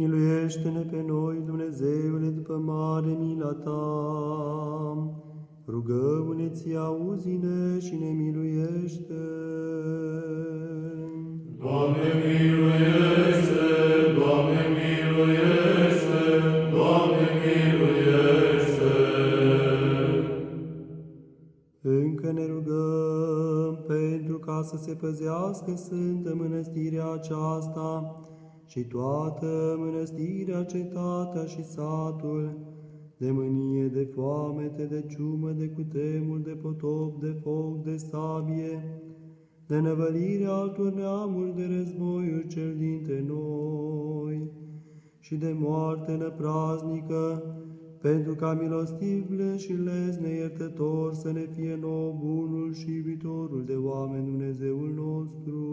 Miluiește-ne pe noi, Dumnezeule, după mare mila Ta. Rugăm-ne ție, auzi-ne și ne miluiește. Doamne miluiește, Doamne miluiește, Doamne miluiește. Încă ne rugăm pentru ca să se păzească Sfântă Mănăstirea aceasta și toată mănăstirea, cetatea și satul, de mânie, de foamete, de ciumă, de cutemul, de potop, de foc, de sabie, de năvălire altor neamuri, de războiul cel dintre noi și de moarte năpraznică, pentru ca milostiv și lezne iertător să ne fie nou bunul și iubitorul de oameni Dumnezeul nostru,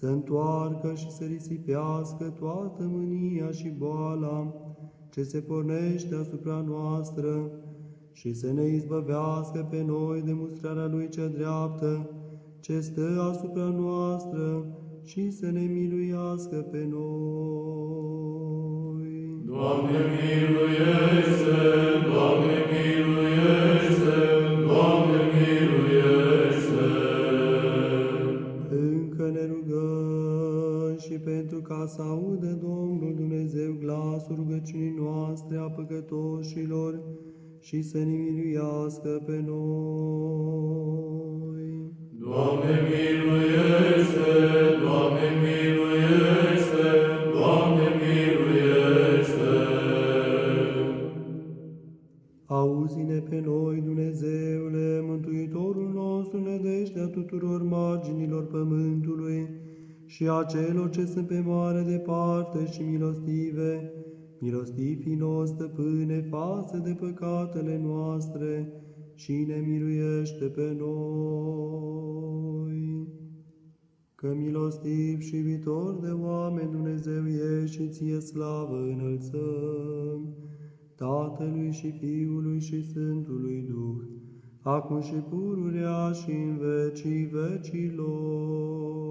să întoarcă și să risipească toată mânia și boala ce se pornește asupra noastră și să ne izbăvească pe noi de mustrarea Lui cea dreaptă, ce stă asupra noastră și să ne miluiască pe noi. Doamne miluiește, pentru ca să audă Domnul Dumnezeu glasul rugăciunii noastre a păcătoșilor și să ne miluiască pe noi. Doamne miluiește, Doamne miluiește, Doamne miluiește. Auzi-ne pe noi, Dumnezeule, Mântuitorul nostru, nădejdea tuturor marginilor pământului și a celor ce sunt pe mare departe și milostive, milostiv fi noi, stăpâne, față de păcatele noastre și ne miluiește pe noi. Că milostiv și viitor de oameni Dumnezeu ești și ție slavă înălțăm, Tatălui și Fiului și Sfântului Duh, acum și pururea și în vecii vecilor.